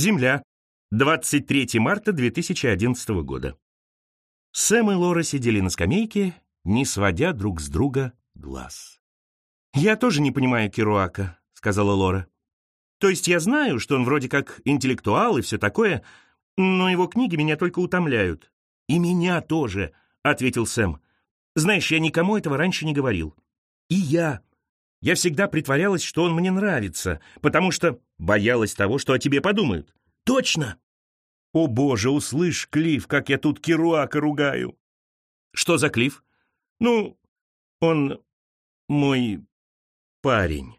Земля. 23 марта 2011 года. Сэм и Лора сидели на скамейке, не сводя друг с друга глаз. «Я тоже не понимаю Керуака», — сказала Лора. «То есть я знаю, что он вроде как интеллектуал и все такое, но его книги меня только утомляют». «И меня тоже», — ответил Сэм. «Знаешь, я никому этого раньше не говорил». «И я. Я всегда притворялась, что он мне нравится, потому что боялась того, что о тебе подумают». «Точно!» «О боже, услышь, Клифф, как я тут Керуака ругаю!» «Что за Клифф?» «Ну, он мой парень».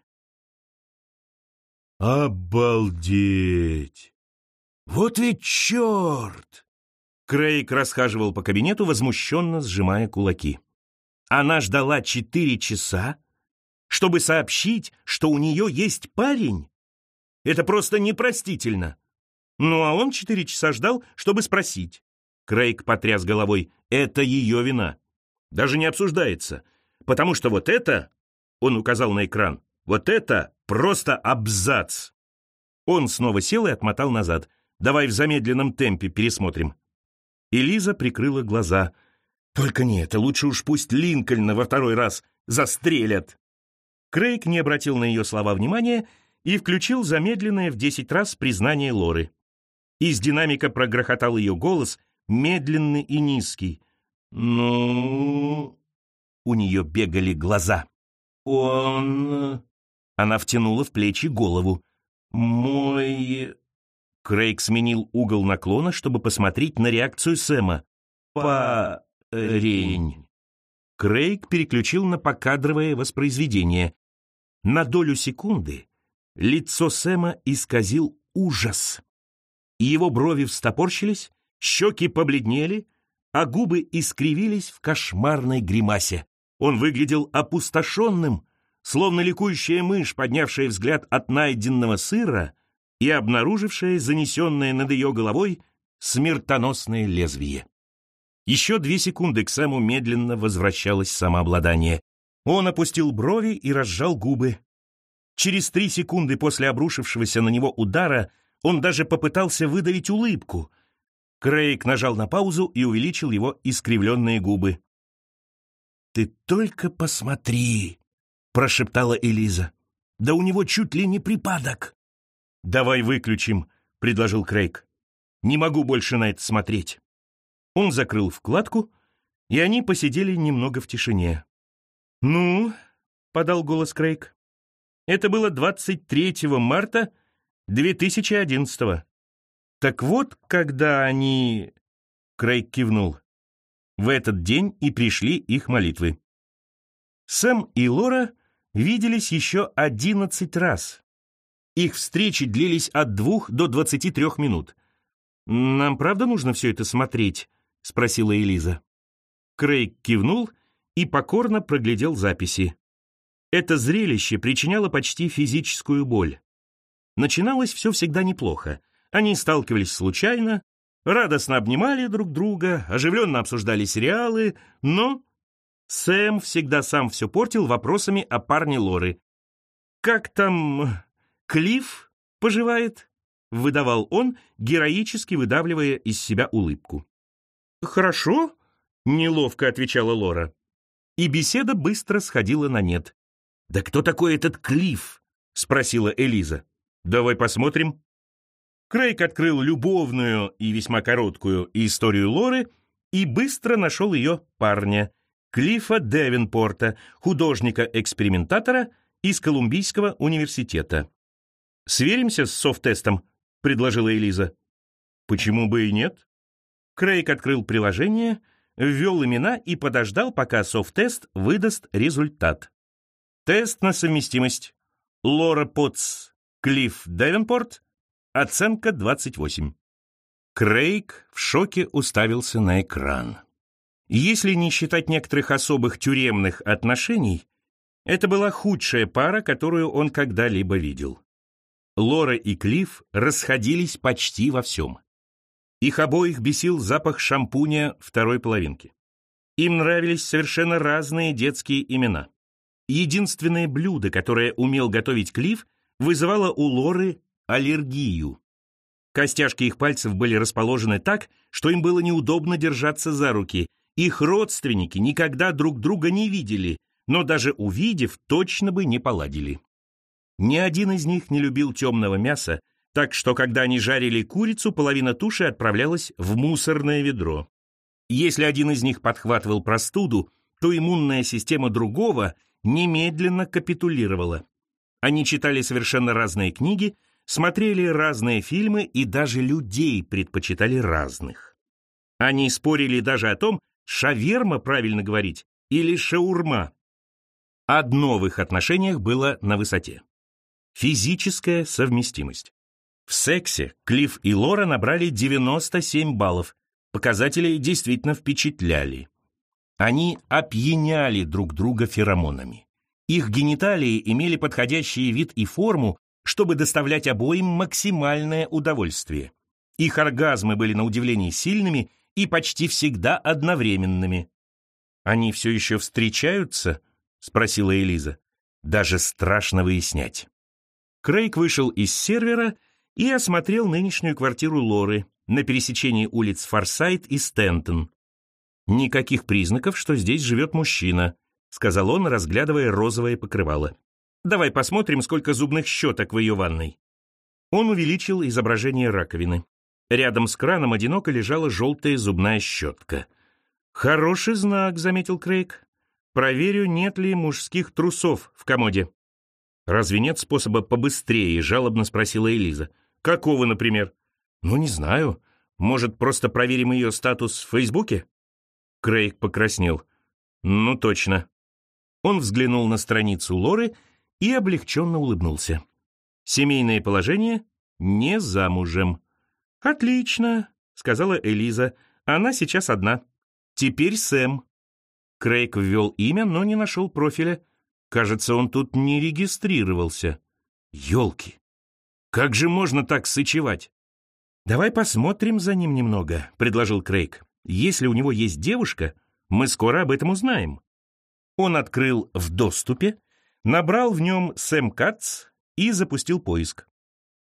«Обалдеть! Вот ведь черт!» Крейг расхаживал по кабинету, возмущенно сжимая кулаки. Она ждала четыре часа, чтобы сообщить, что у нее есть парень? Это просто непростительно. Ну, а он четыре часа ждал, чтобы спросить. Крейг потряс головой. Это ее вина. Даже не обсуждается. Потому что вот это, он указал на экран, вот это просто абзац. Он снова сел и отмотал назад. Давай в замедленном темпе пересмотрим. Элиза прикрыла глаза. «Только не это, лучше уж пусть Линкольна во второй раз застрелят!» Крейг не обратил на ее слова внимания и включил замедленное в десять раз признание Лоры. Из динамика прогрохотал ее голос, медленный и низкий. «Ну...» У нее бегали глаза. «Он...» Она втянула в плечи голову. «Мой...» Крейг сменил угол наклона, чтобы посмотреть на реакцию Сэма. «Парень». Крейг переключил на покадровое воспроизведение. На долю секунды лицо Сэма исказил ужас. Его брови встопорщились, щеки побледнели, а губы искривились в кошмарной гримасе. Он выглядел опустошенным, словно ликующая мышь, поднявшая взгляд от найденного сыра — и обнаружившая занесенное над ее головой смертоносное лезвие. Еще две секунды к Сэму медленно возвращалось самообладание. Он опустил брови и разжал губы. Через три секунды после обрушившегося на него удара он даже попытался выдавить улыбку. Крейг нажал на паузу и увеличил его искривленные губы. «Ты только посмотри!» — прошептала Элиза. «Да у него чуть ли не припадок!» «Давай выключим», — предложил Крейг. «Не могу больше на это смотреть». Он закрыл вкладку, и они посидели немного в тишине. «Ну», — подал голос Крейг, — «это было 23 марта 2011 -го. Так вот, когда они...» Крейг кивнул. В этот день и пришли их молитвы. Сэм и Лора виделись еще одиннадцать раз, их встречи длились от двух до двадцати трех минут. «Нам правда нужно все это смотреть?» — спросила Элиза. Крейг кивнул и покорно проглядел записи. Это зрелище причиняло почти физическую боль. Начиналось все всегда неплохо. Они сталкивались случайно, радостно обнимали друг друга, оживленно обсуждали сериалы, но Сэм всегда сам все портил вопросами о парне Лоры. «Как там Клифф поживает?» — выдавал он, героически выдавливая из себя улыбку. «Хорошо», — неловко отвечала Лора. И беседа быстро сходила на нет. «Да кто такой этот Клифф?» — спросила Элиза. «Давай посмотрим». Крейг открыл любовную и весьма короткую историю Лоры и быстро нашел ее парня, Клиффа Девинпорта, художника-экспериментатора из Колумбийского университета. «Сверимся с софт-тестом», — предложила Элиза. «Почему бы и нет?» Крейг открыл приложение, ввел имена и подождал, пока софт-тест выдаст результат. Тест на совместимость. Лора Потс, Клифф Девенпорт, оценка 28. Крейг в шоке уставился на экран. Если не считать некоторых особых тюремных отношений, это была худшая пара, которую он когда-либо видел. Лора и Клифф расходились почти во всем. Их обоих бесил запах шампуня второй половинки. Им нравились совершенно разные детские имена. Единственное блюдо, которое умел готовить Клифф, вызывало у Лоры аллергию. Костяшки их пальцев были расположены так, что им было неудобно держаться за руки. Их родственники никогда друг друга не видели, но даже увидев, точно бы не поладили. Ни один из них не любил темного мяса, так что, когда они жарили курицу, половина туши отправлялась в мусорное ведро. Если один из них подхватывал простуду, то иммунная система другого немедленно капитулировала. Они читали совершенно разные книги, смотрели разные фильмы и даже людей предпочитали разных. Они спорили даже о том, шаверма правильно говорить или шаурма. Одно в их отношениях было на высоте. Физическая совместимость. В сексе Клифф и Лора набрали 97 баллов. Показатели действительно впечатляли. Они опьяняли друг друга феромонами. Их гениталии имели подходящий вид и форму, чтобы доставлять обоим максимальное удовольствие. Их оргазмы были на удивление сильными и почти всегда одновременными. «Они все еще встречаются?» — спросила Элиза. «Даже страшно выяснять». Крейг вышел из сервера и осмотрел нынешнюю квартиру Лоры на пересечении улиц Форсайт и Стентон. Никаких признаков, что здесь живет мужчина, сказал он, разглядывая розовое покрывало. Давай посмотрим, сколько зубных щеток в ее ванной. Он увеличил изображение раковины. Рядом с краном одиноко лежала желтая зубная щетка. «Хороший знак», — заметил Крейг. «Проверю, нет ли мужских трусов в комоде». «Разве нет способа побыстрее?» — жалобно спросила Элиза. «Какого, например?» «Ну, не знаю. Может, просто проверим ее статус в Фейсбуке?» Крейг покраснел. «Ну, точно». Он взглянул на страницу Лоры и облегченно улыбнулся. «Семейное положение? Не замужем». «Отлично», — сказала Элиза. «Она сейчас одна. Теперь Сэм». Крейг ввел имя, но не нашел профиля. Кажется, он тут не регистрировался. Ёлки! Как же можно так сычевать? «Давай посмотрим за ним немного», — предложил Крейг. «Если у него есть девушка, мы скоро об этом узнаем». Он открыл в доступе, набрал в нем Сэм Катц и запустил поиск.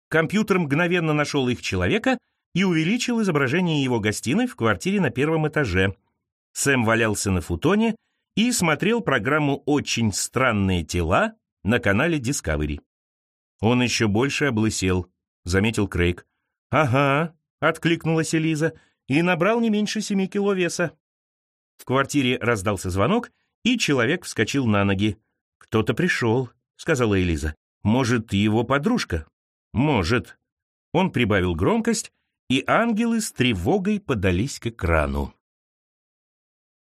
Компьютер мгновенно нашел их человека и увеличил изображение его гостиной в квартире на первом этаже. Сэм валялся на футоне и смотрел программу «Очень странные тела» на канале Discovery. Он еще больше облысел, заметил Крейг. «Ага», — откликнулась Элиза, и набрал не меньше семи кило веса. В квартире раздался звонок, и человек вскочил на ноги. «Кто-то пришел», — сказала Элиза. «Может, его подружка?» «Может». Он прибавил громкость, и ангелы с тревогой подались к экрану.